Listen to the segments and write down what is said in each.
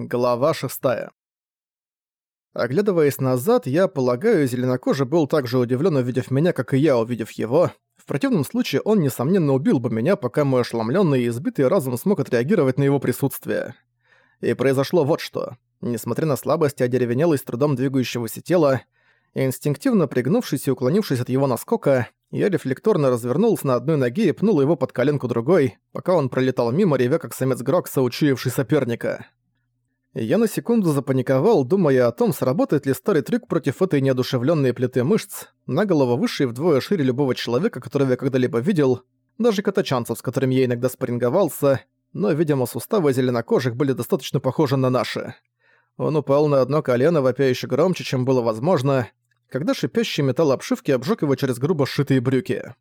Глава 6. Оглядываясь назад, я полагаю, зеленокожий был так же удивлен, увидев меня, как и я, увидев его. В противном случае он, несомненно, убил бы меня, пока мой ошеломленный и избитый разум смог отреагировать на его присутствие. И произошло вот что. Несмотря на слабость и одеревенелость трудом двигающегося тела, инстинктивно пригнувшись и уклонившись от его наскока, я рефлекторно развернулся на одной ноге и пнул его под коленку другой, пока он пролетал мимо, ревя как самец Грокса, учуявший соперника. Я на секунду запаниковал, думая о том, сработает ли старый трюк против этой неодушевленной плиты мышц, на голову выше и вдвое шире любого человека, которого я когда-либо видел, даже катачанцев, с которыми я иногда спарринговался, но, видимо, суставы зеленокожих были достаточно похожи на наши. Он упал на одно колено, вопя громче, чем было возможно, когда шипящий металл обшивки обжег его через грубо сшитые брюки.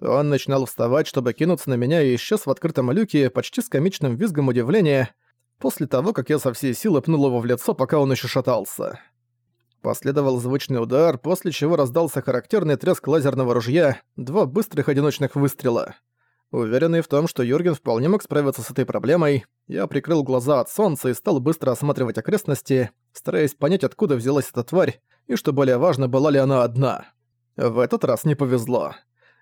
Он начинал вставать, чтобы кинуться на меня и исчез в открытом люке, почти с комичным визгом удивления, после того, как я со всей силы пнул его в лицо, пока он еще шатался. Последовал звучный удар, после чего раздался характерный треск лазерного ружья, два быстрых одиночных выстрела. Уверенный в том, что Юрген вполне мог справиться с этой проблемой, я прикрыл глаза от солнца и стал быстро осматривать окрестности, стараясь понять, откуда взялась эта тварь, и, что более важно, была ли она одна. В этот раз не повезло.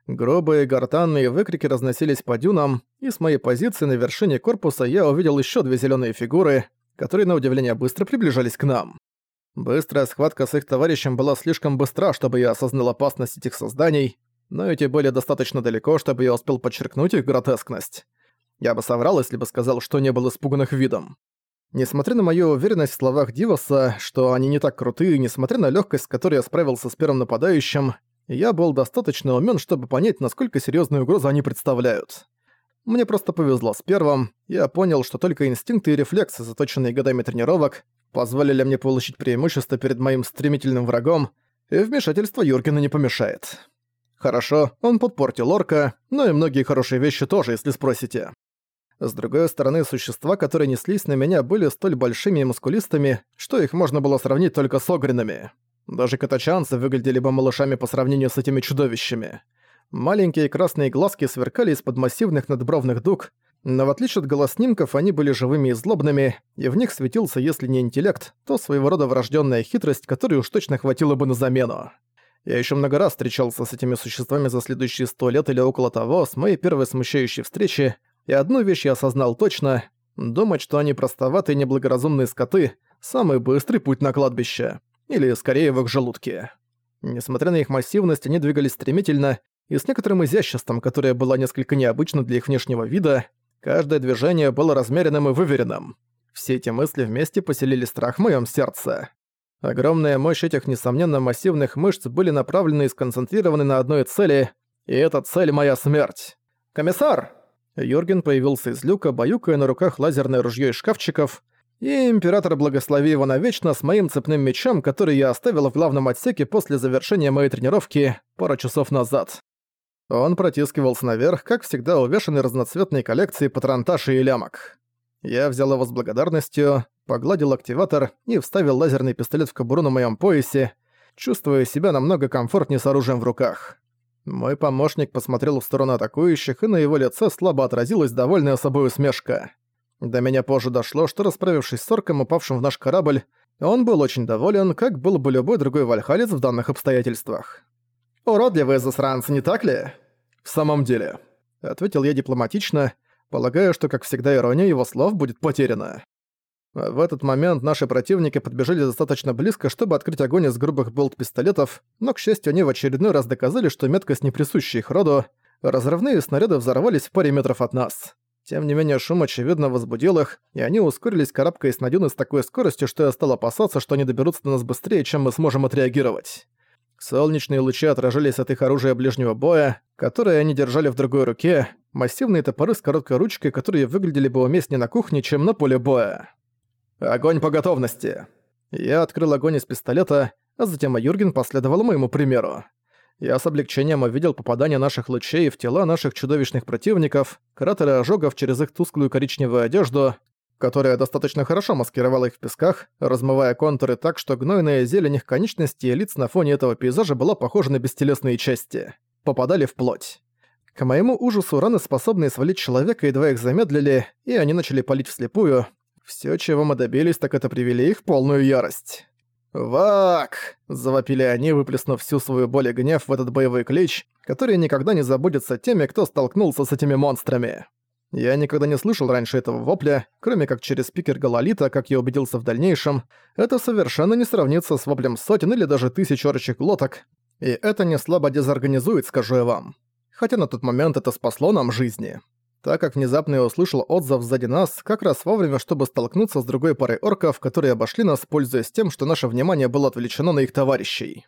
Грубые гортанные выкрики разносились по дюнам, и с моей позиции на вершине корпуса я увидел еще две зеленые фигуры, которые на удивление быстро приближались к нам. Быстрая схватка с их товарищем была слишком быстра, чтобы я осознал опасность этих созданий, но эти были достаточно далеко, чтобы я успел подчеркнуть их гротескность. Я бы соврал, если бы сказал, что не был испуган их видом. Несмотря на мою уверенность в словах Диваса, что они не так крутые, несмотря на легкость, с которой я справился с первым нападающим, я был достаточно умен, чтобы понять, насколько серьезную угрозу они представляют. Мне просто повезло с первым, я понял, что только инстинкты и рефлексы, заточенные годами тренировок, позволили мне получить преимущество перед моим стремительным врагом, и вмешательство Юргена не помешает. Хорошо, он подпортил орка, но и многие хорошие вещи тоже, если спросите. С другой стороны, существа, которые неслись на меня, были столь большими и мускулистыми, что их можно было сравнить только с огренными. Даже катачанцы выглядели бы малышами по сравнению с этими чудовищами. Маленькие красные глазки сверкали из-под массивных надбровных дуг, но в отличие от голоснимков они были живыми и злобными, и в них светился, если не интеллект, то своего рода врожденная хитрость, которой уж точно хватило бы на замену. Я еще много раз встречался с этими существами за следующие сто лет или около того, с моей первой смущающей встречи, и одну вещь я осознал точно — думать, что они простоватые неблагоразумные скоты — самый быстрый путь на кладбище. Или, скорее, в их желудке. Несмотря на их массивность, они двигались стремительно и с некоторым изяществом, которое было несколько необычно для их внешнего вида, каждое движение было размеренным и выверенным. Все эти мысли вместе поселили страх в моем сердце. Огромная мощь этих, несомненно, массивных мышц были направлены и сконцентрированы на одной цели, и эта цель — моя смерть. «Комиссар!» Юрген появился из люка, баюкая на руках лазерное ружье из шкафчиков, и император благослови его навечно с моим цепным мечом, который я оставил в главном отсеке после завершения моей тренировки пару часов назад. Он протискивался наверх, как всегда увешанный разноцветной коллекцией патронташей и лямок. Я взял его с благодарностью, погладил активатор и вставил лазерный пистолет в кобуру на моем поясе, чувствуя себя намного комфортнее с оружием в руках. Мой помощник посмотрел в сторону атакующих, и на его лице слабо отразилась довольная собой усмешка. До меня позже дошло, что расправившись с орком, упавшим в наш корабль, он был очень доволен, как был бы любой другой вальхалец в данных обстоятельствах. «Уродливые засранцы, не так ли?» «В самом деле», — ответил я дипломатично, полагая, что, как всегда, ирония его слов будет потеряна. В этот момент наши противники подбежали достаточно близко, чтобы открыть огонь из грубых болт-пистолетов, но, к счастью, они в очередной раз доказали, что меткость не присуща их роду, разрывные снаряды взорвались в паре метров от нас. Тем не менее, шум очевидно возбудил их, и они ускорились, карабкаясь на дюны с такой скоростью, что я стал опасаться, что они доберутся до нас быстрее, чем мы сможем отреагировать. Солнечные лучи отражались от их оружия ближнего боя, которое они держали в другой руке, массивные топоры с короткой ручкой, которые выглядели бы уместнее на кухне, чем на поле боя. «Огонь по готовности!» Я открыл огонь из пистолета, а затем Юрген последовал моему примеру. Я с облегчением увидел попадание наших лучей в тела наших чудовищных противников, кратеры ожогов через их тусклую коричневую одежду, которая достаточно хорошо маскировала их в песках, размывая контуры так, что гнойная зелень их конечностей и лиц на фоне этого пейзажа была похожа на бестелесные части. Попадали в плоть. К моему ужасу раны, способные свалить человека, едва их замедлили, и они начали палить вслепую, Все, чего мы добились, так это привели их в полную ярость. «Вак!» – завопили они, выплеснув всю свою боль и гнев в этот боевой клич, который никогда не забудется теми, кто столкнулся с этими монстрами. Я никогда не слышал раньше этого вопля, кроме как через спикер Галалита, как я убедился в дальнейшем, это совершенно не сравнится с воплем сотен или даже тысяч орчих глоток, и это не слабо дезорганизует, скажу я вам. Хотя на тот момент это спасло нам жизни так как внезапно я услышал отзыв сзади нас, как раз вовремя, чтобы столкнуться с другой парой орков, которые обошли нас, пользуясь тем, что наше внимание было отвлечено на их товарищей.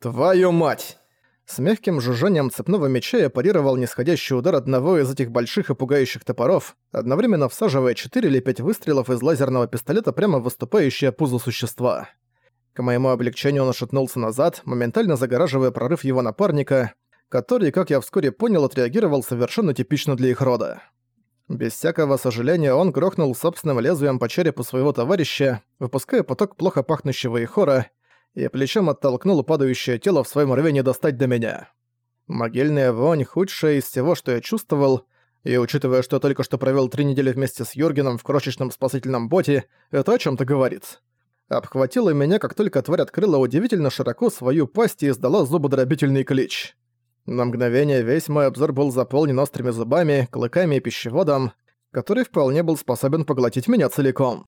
«Твою мать!» С мягким жужжанием цепного меча я парировал нисходящий удар одного из этих больших и пугающих топоров, одновременно всаживая 4 или 5 выстрелов из лазерного пистолета прямо в выступающее пузо существа. К моему облегчению он ошатнулся назад, моментально загораживая прорыв его напарника, который, как я вскоре понял, отреагировал совершенно типично для их рода. Без всякого сожаления он грохнул собственным лезвием по черепу своего товарища, выпуская поток плохо пахнущего ихора, и плечом оттолкнул падающее тело в своем рвении достать до меня. Могильная вонь – худшая из всего, что я чувствовал, и учитывая, что я только что провел три недели вместе с Юргеном в крошечном спасательном боте, это о чем то говорит. Обхватила меня, как только тварь открыла удивительно широко свою пасть и издала зубодробительный клич. На мгновение весь мой обзор был заполнен острыми зубами, клыками и пищеводом, который вполне был способен поглотить меня целиком.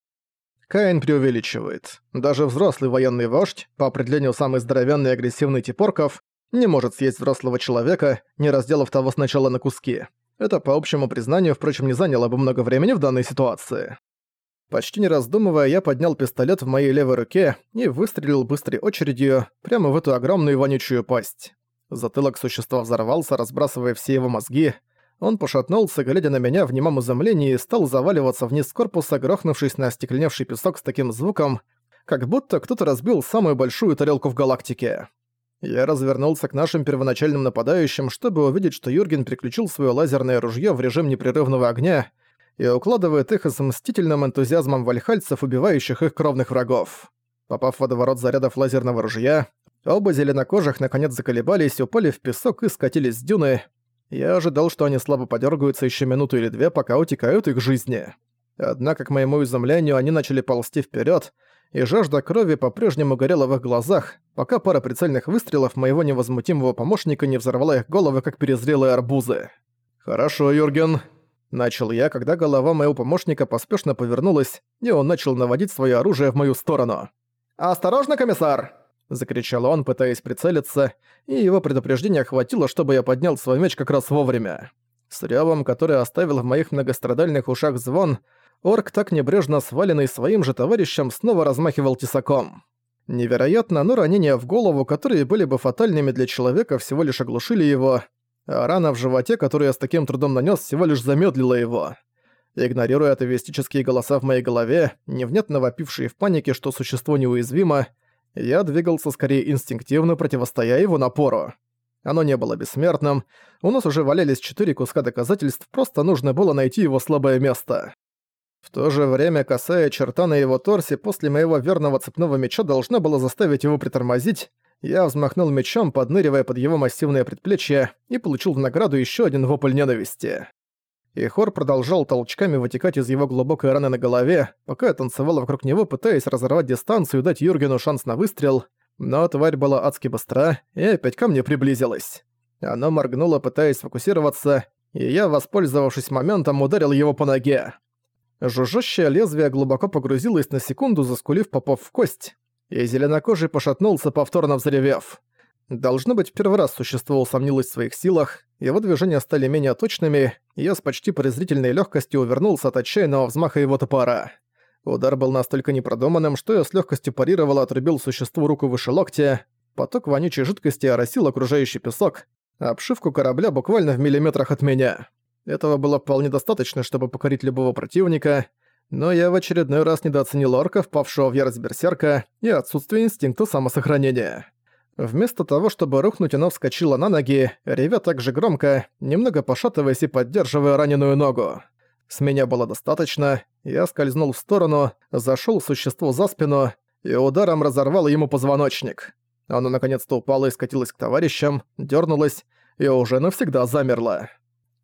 Каин преувеличивает. Даже взрослый военный вождь, по определению самый здоровенный и агрессивный тип орков, не может съесть взрослого человека, не разделав того сначала на куски. Это, по общему признанию, впрочем, не заняло бы много времени в данной ситуации. Почти не раздумывая, я поднял пистолет в моей левой руке и выстрелил быстрой очередью прямо в эту огромную вонючую пасть. Затылок существа взорвался, разбрасывая все его мозги. Он пошатнулся, глядя на меня в немом изумлении, и стал заваливаться вниз корпуса, грохнувшись на остекленевший песок с таким звуком, как будто кто-то разбил самую большую тарелку в галактике. Я развернулся к нашим первоначальным нападающим, чтобы увидеть, что Юрген приключил свое лазерное ружье в режим непрерывного огня и укладывает их с мстительным энтузиазмом вальхальцев, убивающих их кровных врагов. Попав в водоворот зарядов лазерного ружья, Оба зеленокожих наконец заколебались, упали в песок и скатились с дюны. Я ожидал, что они слабо подергаются еще минуту или две, пока утекают их жизни. Однако, к моему изумлению, они начали ползти вперед, и жажда крови по-прежнему горела в их глазах, пока пара прицельных выстрелов моего невозмутимого помощника не взорвала их головы, как перезрелые арбузы. «Хорошо, Юрген», — начал я, когда голова моего помощника поспешно повернулась, и он начал наводить свое оружие в мою сторону. «Осторожно, комиссар!» — закричал он, пытаясь прицелиться, и его предупреждение хватило, чтобы я поднял свой меч как раз вовремя. С рёвом, который оставил в моих многострадальных ушах звон, орк, так небрежно сваленный своим же товарищем, снова размахивал тесаком. Невероятно, но ранения в голову, которые были бы фатальными для человека, всего лишь оглушили его, а рана в животе, которую я с таким трудом нанес, всего лишь замедлила его. Игнорируя атовистические голоса в моей голове, невнятно вопившие в панике, что существо неуязвимо, я двигался скорее инстинктивно, противостоя его напору. Оно не было бессмертным, у нас уже валялись четыре куска доказательств, просто нужно было найти его слабое место. В то же время косая черта на его торсе после моего верного цепного меча должна была заставить его притормозить, я взмахнул мечом, подныривая под его массивное предплечье, и получил в награду еще один вопль ненависти и Хор продолжал толчками вытекать из его глубокой раны на голове, пока я танцевал вокруг него, пытаясь разорвать дистанцию и дать Юргену шанс на выстрел, но тварь была адски быстра и опять ко мне приблизилась. Оно моргнуло, пытаясь сфокусироваться, и я, воспользовавшись моментом, ударил его по ноге. Жужжащее лезвие глубоко погрузилось на секунду, заскулив попов в кость, и зеленокожий пошатнулся, повторно взревев. Должно быть, в первый раз существо усомнилось в своих силах, его движения стали менее точными, и я с почти презрительной легкостью увернулся от отчаянного взмаха его топора. Удар был настолько непродуманным, что я с легкостью парировал и отрубил существу руку выше локтя, поток вонючей жидкости оросил окружающий песок, обшивку корабля буквально в миллиметрах от меня. Этого было вполне достаточно, чтобы покорить любого противника, но я в очередной раз недооценил орка, впавшего в ярость берсерка, и отсутствие инстинкта самосохранения. Вместо того, чтобы рухнуть, она вскочила на ноги, ревя так же громко, немного пошатываясь и поддерживая раненую ногу. С меня было достаточно, я скользнул в сторону, зашёл существу за спину и ударом разорвал ему позвоночник. Оно наконец-то упало и скатилось к товарищам, дёрнулось и уже навсегда замерло.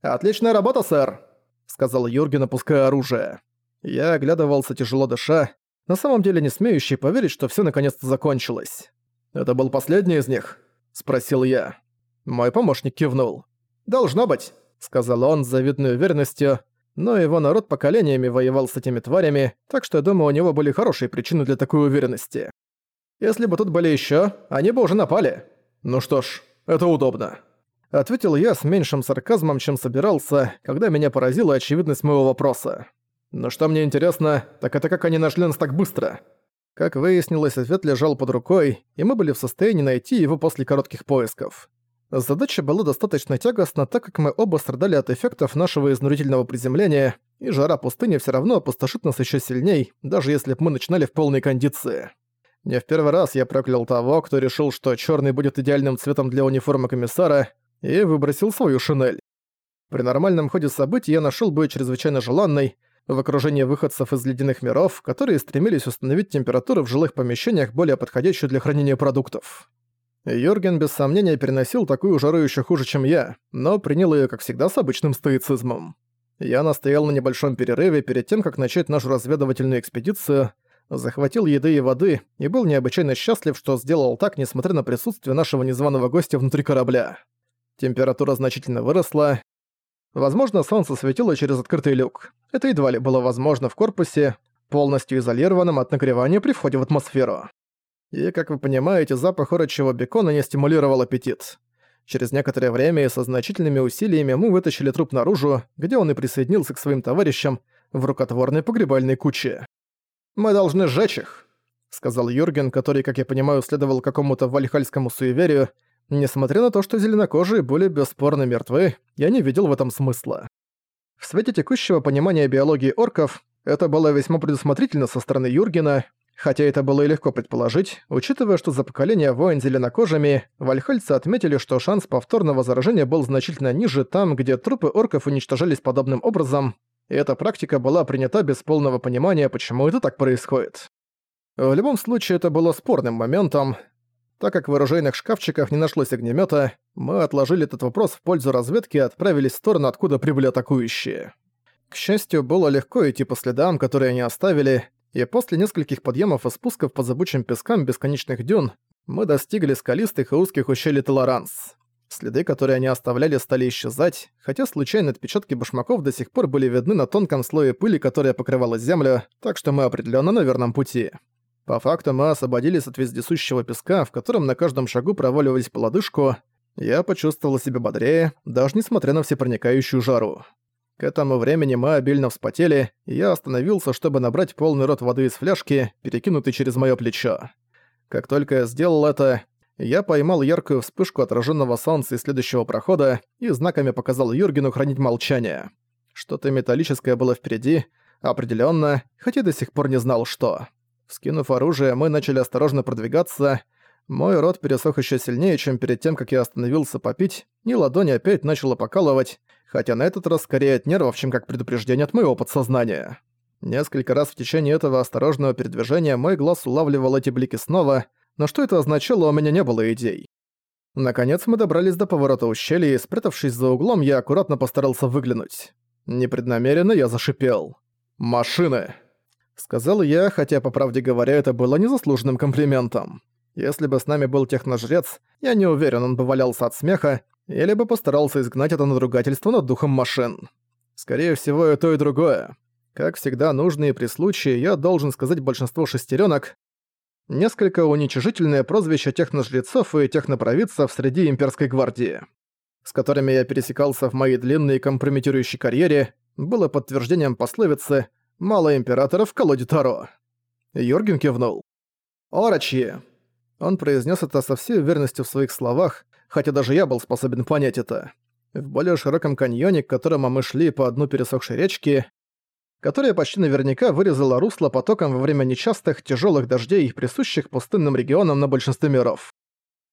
«Отличная работа, сэр!» — сказал Юрген, опуская оружие. Я оглядывался тяжело дыша, на самом деле не смеющий поверить, что все наконец-то закончилось. «Это был последний из них?» – спросил я. Мой помощник кивнул. «Должно быть», – сказал он с завидной уверенностью, но его народ поколениями воевал с этими тварями, так что я думаю, у него были хорошие причины для такой уверенности. Если бы тут были еще, они бы уже напали. Ну что ж, это удобно. Ответил я с меньшим сарказмом, чем собирался, когда меня поразила очевидность моего вопроса. Но что мне интересно, так это как они нашли нас так быстро? Как выяснилось, ответ лежал под рукой, и мы были в состоянии найти его после коротких поисков. Задача была достаточно тягостна, так как мы оба страдали от эффектов нашего изнурительного приземления, и жара пустыни все равно опустошит нас еще сильней, даже если бы мы начинали в полной кондиции. Не в первый раз я проклял того, кто решил, что черный будет идеальным цветом для униформы комиссара, и выбросил свою шинель. При нормальном ходе событий я нашел бы чрезвычайно желанной, в окружении выходцев из ледяных миров, которые стремились установить температуру в жилых помещениях, более подходящую для хранения продуктов. Йорген без сомнения переносил такую жару еще хуже, чем я, но принял ее, как всегда, с обычным стоицизмом. Я настоял на небольшом перерыве перед тем, как начать нашу разведывательную экспедицию, захватил еды и воды и был необычайно счастлив, что сделал так, несмотря на присутствие нашего незваного гостя внутри корабля. Температура значительно выросла. Возможно, солнце светило через открытый люк. Это едва ли было возможно в корпусе, полностью изолированном от нагревания при входе в атмосферу. И, как вы понимаете, запах орочего бекона не стимулировал аппетит. Через некоторое время и со значительными усилиями мы вытащили труп наружу, где он и присоединился к своим товарищам в рукотворной погребальной куче. «Мы должны сжечь их», — сказал Юрген, который, как я понимаю, следовал какому-то вальхальскому суеверию. Несмотря на то, что зеленокожие были бесспорно мертвы, я не видел в этом смысла. В свете текущего понимания биологии орков, это было весьма предусмотрительно со стороны Юргена, Хотя это было и легко предположить, учитывая, что за поколение воин зеленокожими, вальхальцы отметили, что шанс повторного заражения был значительно ниже там, где трупы орков уничтожались подобным образом, и эта практика была принята без полного понимания, почему это так происходит. В любом случае, это было спорным моментом. Так как в оружейных шкафчиках не нашлось огнемета, мы отложили этот вопрос в пользу разведки и отправились в сторону, откуда прибыли атакующие. К счастью, было легко идти по следам, которые они оставили, и после нескольких подъемов и спусков по зыбучим пескам бесконечных дюн мы достигли скалистых и узких ущелий Толоранс. Следы, которые они оставляли, стали исчезать, хотя случайные отпечатки башмаков до сих пор были видны на тонком слое пыли, которая покрывала землю, так что мы определенно на верном пути. По факту мы освободились от вездесущего песка, в котором на каждом шагу проваливались по лодыжку. Я почувствовал себя бодрее, даже несмотря на всепроникающую жару. К этому времени мы обильно вспотели, и я остановился, чтобы набрать полный рот воды из фляжки, перекинутой через моё плечо. Как только я сделал это, я поймал яркую вспышку отраженного солнца из следующего прохода и знаками показал Юргену хранить молчание. Что-то металлическое было впереди, определенно, хотя до сих пор не знал, что. Скинув оружие, мы начали осторожно продвигаться. Мой рот пересох еще сильнее, чем перед тем, как я остановился попить, и ладонь опять начала покалывать, хотя на этот раз скорее от нервов, чем как предупреждение от моего подсознания. Несколько раз в течение этого осторожного передвижения мой глаз улавливал эти блики снова, но что это означало, у меня не было идей. Наконец мы добрались до поворота ущелья, и, спрятавшись за углом, я аккуратно постарался выглянуть. Непреднамеренно я зашипел. «Машины!» Сказал я, хотя, по правде говоря, это было незаслуженным комплиментом. Если бы с нами был техножрец, я не уверен, он бы валялся от смеха или бы постарался изгнать это надругательство над духом машин. Скорее всего, и то, и другое. Как всегда, нужные при случае, я должен сказать большинство шестеренок. Несколько уничижительное прозвище техножрецов и технопровидцев среди имперской гвардии, с которыми я пересекался в моей длинной компрометирующей карьере, было подтверждением пословицы «Мало императоров в колоде Таро». Йорген кивнул. «Орочьи!» Он произнес это со всей уверенностью в своих словах, хотя даже я был способен понять это. В более широком каньоне, к которому мы шли по одну пересохшей речке, которая почти наверняка вырезала русло потоком во время нечастых, тяжелых дождей, присущих пустынным регионам на большинстве миров.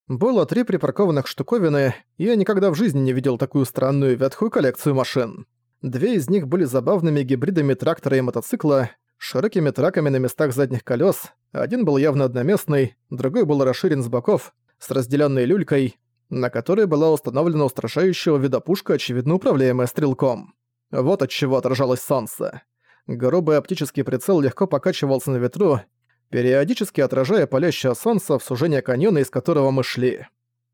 Было три припаркованных штуковины, и я никогда в жизни не видел такую странную ветхую коллекцию машин. Две из них были забавными гибридами трактора и мотоцикла, широкими траками на местах задних колес. Один был явно одноместный, другой был расширен с боков, с разделенной люлькой, на которой была установлена устрашающего вида пушка, очевидно управляемая стрелком. Вот от чего отражалось солнце. Грубый оптический прицел легко покачивался на ветру, периодически отражая палящее солнце в сужение каньона, из которого мы шли.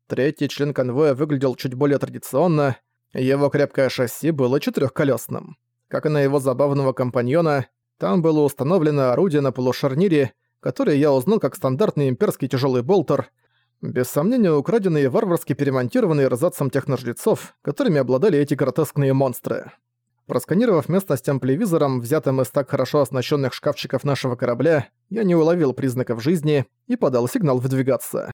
Третий член конвоя выглядел чуть более традиционно, его крепкое шасси было четырехколесным. Как и на его забавного компаньона, там было установлено орудие на полушарнире, которое я узнал как стандартный имперский тяжелый болтер, без сомнения украденный и варварски перемонтированный эрзацем техножрецов, которыми обладали эти гротескные монстры. Просканировав местность ампливизором, взятым из так хорошо оснащенных шкафчиков нашего корабля, я не уловил признаков жизни и подал сигнал выдвигаться.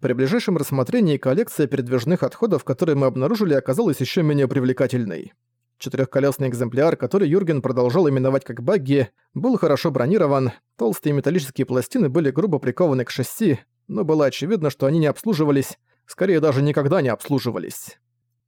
При ближайшем рассмотрении коллекция передвижных отходов, которые мы обнаружили, оказалась еще менее привлекательной. Четырехколесный экземпляр, который Юрген продолжал именовать как багги, был хорошо бронирован, толстые металлические пластины были грубо прикованы к шасси, но было очевидно, что они не обслуживались, скорее даже никогда не обслуживались.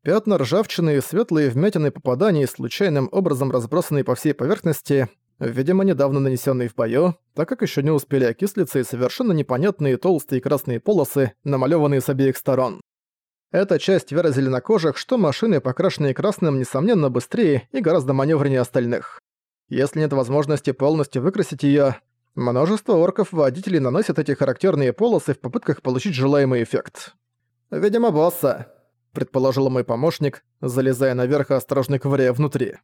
Пятна ржавчины и светлые вмятины попаданий, случайным образом разбросанные по всей поверхности, видимо, недавно нанесенные в бою, так как еще не успели окислиться и совершенно непонятные толстые красные полосы, намалеванные с обеих сторон. Эта часть вера зеленокожих, что машины, покрашенные красным, несомненно быстрее и гораздо маневреннее остальных. Если нет возможности полностью выкрасить ее, множество орков-водителей наносят эти характерные полосы в попытках получить желаемый эффект. «Видимо, босса», предположил мой помощник, залезая наверх и осторожно ковыряя внутри.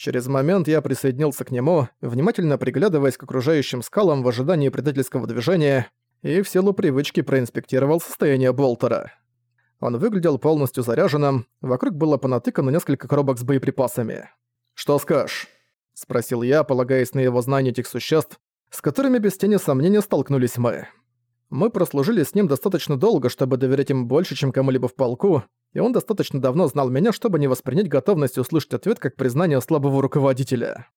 Через момент я присоединился к нему, внимательно приглядываясь к окружающим скалам в ожидании предательского движения, и в силу привычки проинспектировал состояние Болтера. Он выглядел полностью заряженным, вокруг было понатыкано несколько коробок с боеприпасами. «Что скажешь?» — спросил я, полагаясь на его знание этих существ, с которыми без тени сомнения столкнулись мы. Мы прослужили с ним достаточно долго, чтобы доверять им больше, чем кому-либо в полку, и он достаточно давно знал меня, чтобы не воспринять готовность услышать ответ как признание слабого руководителя.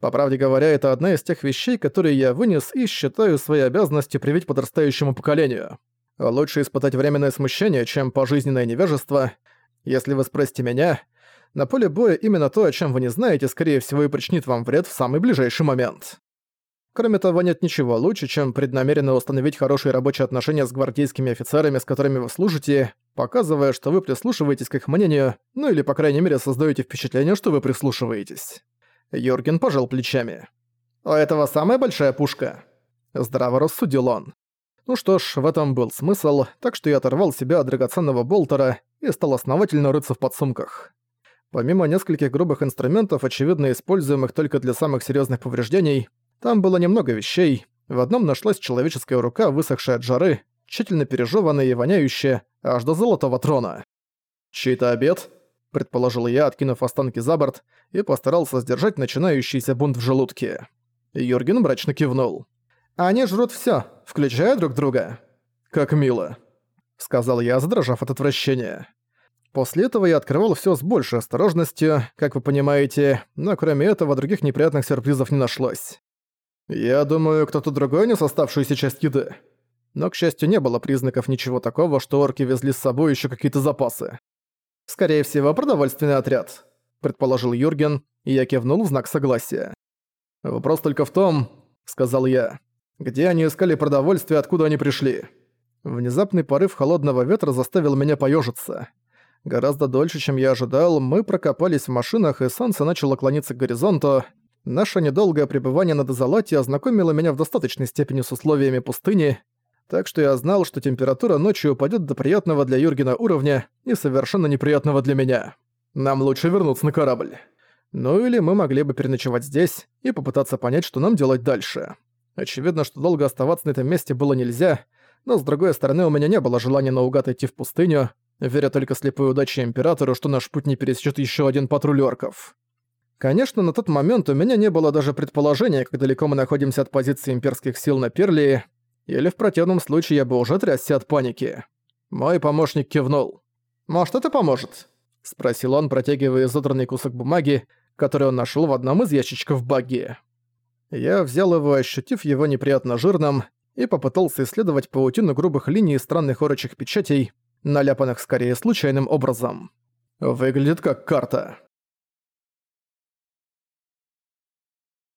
По правде говоря, это одна из тех вещей, которые я вынес и считаю своей обязанностью привить подрастающему поколению. Лучше испытать временное смущение, чем пожизненное невежество. Если вы спросите меня, на поле боя именно то, о чем вы не знаете, скорее всего и причинит вам вред в самый ближайший момент. Кроме того, нет ничего лучше, чем преднамеренно установить хорошие рабочие отношения с гвардейскими офицерами, с которыми вы служите, показывая, что вы прислушиваетесь к их мнению, ну или, по крайней мере, создаете впечатление, что вы прислушиваетесь. Йорген пожал плечами. «У этого самая большая пушка?» Здраво рассудил он. Ну что ж, в этом был смысл, так что я оторвал себя от драгоценного болтера и стал основательно рыться в подсумках. Помимо нескольких грубых инструментов, очевидно используемых только для самых серьезных повреждений, там было немного вещей. В одном нашлась человеческая рука, высохшая от жары, тщательно пережеванная и воняющая, аж до золотого трона. «Чей-то обед?» – предположил я, откинув останки за борт, и постарался сдержать начинающийся бунт в желудке. Юрген мрачно кивнул. «Они жрут всё, включая друг друга». «Как мило», — сказал я, задрожав от отвращения. После этого я открывал всё с большей осторожностью, как вы понимаете, но кроме этого других неприятных сюрпризов не нашлось. Я думаю, кто-то другой нес оставшуюся часть еды. Но, к счастью, не было признаков ничего такого, что орки везли с собой ещё какие-то запасы. Скорее всего, продовольственный отряд, предположил Юрген, и я кивнул в знак согласия. Вопрос только в том, сказал я, где они искали продовольствие, откуда они пришли. Внезапный порыв холодного ветра заставил меня поёжиться. Гораздо дольше, чем я ожидал, мы прокопались в машинах, и солнце начало клониться к горизонту. Наше недолгое пребывание на Дезолате ознакомило меня в достаточной степени с условиями пустыни, так что я знал, что температура ночью упадет до приятного для Юргена уровня и совершенно неприятного для меня. Нам лучше вернуться на корабль. Ну или мы могли бы переночевать здесь и попытаться понять, что нам делать дальше. Очевидно, что долго оставаться на этом месте было нельзя, но с другой стороны у меня не было желания наугад идти в пустыню, веря только слепой удаче Императору, что наш путь не пересечет еще один патруль орков. Конечно, на тот момент у меня не было даже предположения, как далеко мы находимся от позиции имперских сил на Перлии, или в противном случае я бы уже трясся от паники. Мой помощник кивнул. «Может, это поможет?» — спросил он, протягивая изодранный кусок бумаги, который он нашел в одном из ящичков багги. Я взял его, ощутив его неприятно жирным, и попытался исследовать паутину грубых линий и странных орочих печатей, наляпанных скорее случайным образом. Выглядит как карта.